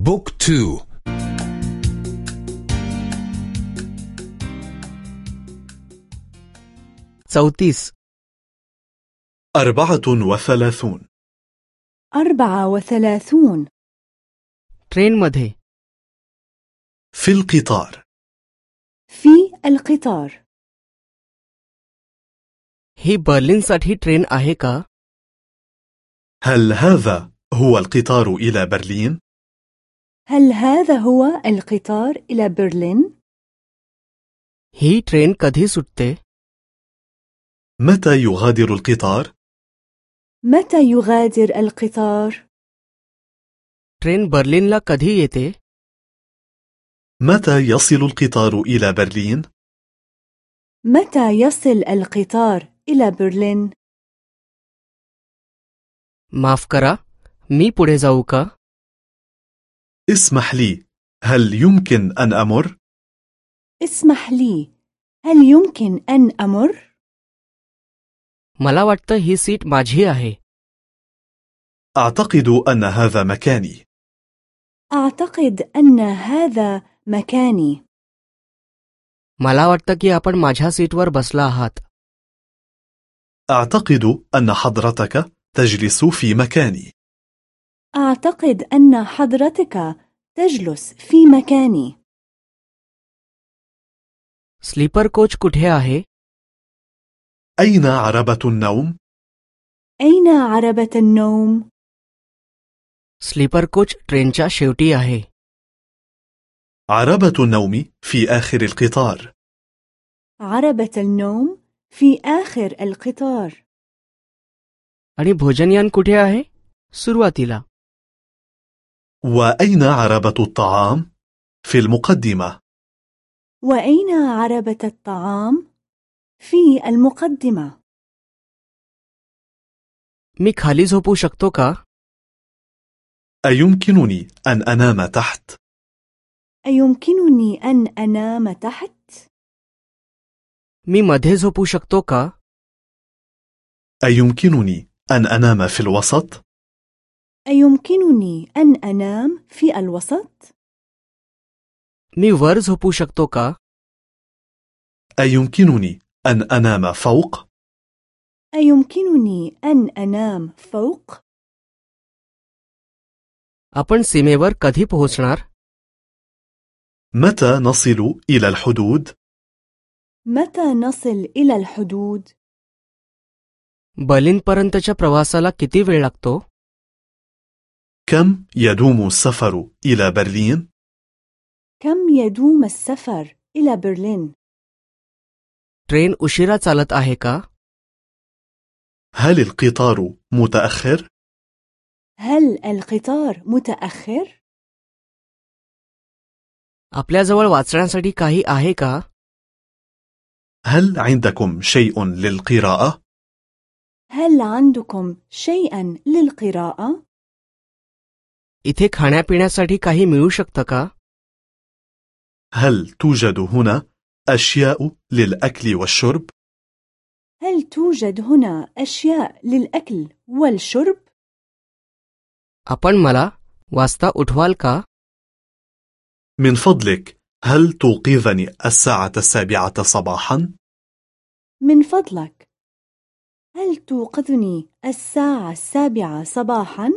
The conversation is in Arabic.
بوك تو चौतीस أربعة وثلاثون أربعة وثلاثون ट्रेनमध्ये في القطار في القطار ही बर्लिनसाठी ट्रेन आहे का هل هذا هو القطار إلى برلين؟ هل هذا هو القطار إلى برلين؟ ही ट्रेन कधी सुटते متى يغادر القطار؟ متى يغادر القطار؟ ट्रेन बर्लिनला कधी येते متى يصل القطار إلى برلين؟ متى يصل القطار إلى برلين؟ माफ करा मी पुढे जाऊ का اسمح لي هل يمكن أن أمر؟ اسمح لي هل يمكن أن أمر؟ मला वाटतं ही सीट माझी आहे أعتقد أن هذا مكاني أعتقد أن هذا مكاني मला वाटतं की आपण माझ्या सीटवर बसला आहात أعتقد أن حضرتك تجلس في مكاني أعتقد أن حضرتك تجلس في مكاني स्लीपर कोच कुठे आहे أين عربة النوم؟ أين عربة النوم؟ स्लीपर कोच ट्रेनच्या शेवटी आहे عربة النوم في آخر القطار عربة النوم في آخر القطار आणि भोजनयान कुठे आहे सुरुवातीला وأين عربة الطعام؟ في المقدمة وأين عربة الطعام؟ في المقدمة मी खाली झोपू शकतो का أيمكنني أن أنام تحت؟ أيمكنني أن أنام تحت؟ मी मध्ये झोपू शकतो का أيمكنني أن أنام في الوسط؟ أيمكنني أن أنام في الوسط؟ मी वर झोपू शकतो का أيمكنني أن أنام فوق؟ أيمكنني أن أنام فوق؟ आपण सीमेवर कधी पोहोचणार متى نصل إلى الحدود؟ متى نصل إلى الحدود؟ बर्लिनपर्यंतच्या प्रवासाला किती वेळ लागतो كم يدوم السفر إلى برلين؟ كم يدوم السفر إلى برلين؟ ट्रेन उशिरा चालत आहे का هل القطار متأخر؟ هل القطار متأخر؟ आपल्याजवळ वाचण्यासाठी काही आहे का هل عندكم شيء للقراءة؟ هل عندكم شيئا للقراءة؟ इथे खाण्यापिण्यासाठी काही मिळू शकतं का هل توجد هنا أشياء للأكل والشرب؟ هل توجد هنا أشياء للأكل والشرب؟ आपण मला वाजता उठवाल का من فضلك هل توقظني الساعة السابعة صباحا؟ من فضلك هل توقظني الساعة السابعة صباحا؟